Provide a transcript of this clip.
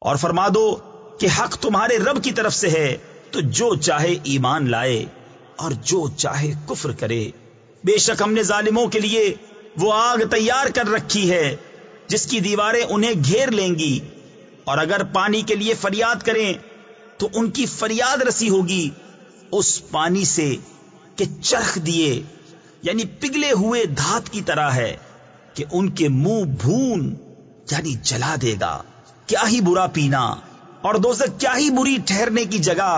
اور فرما دو کہ حق تمہارے رب کی طرف سے ہے، تو جو چاہے ایمان لائے اور جو چاہے کفر کرے۔ بے شک ہم نے ظالموں کے لیے وہ آگ تیار کر رکھی ہے، جس کی دیواریں انہیں گھیر لیں گی۔ اور اگر پانی کے لیے فریاد کریں، تو ان کی فریاد رسی ہوگی، اس پانی سے کہ چرخ دیے یعنی پگھلے ہوئے دھات کی طرح ہے کہ ان کے منہ بھون یعنی جلا دے گا۔ کیا ہی برا پینا اور دوزک کیا ہی بری ٹھہرنے کی جگہ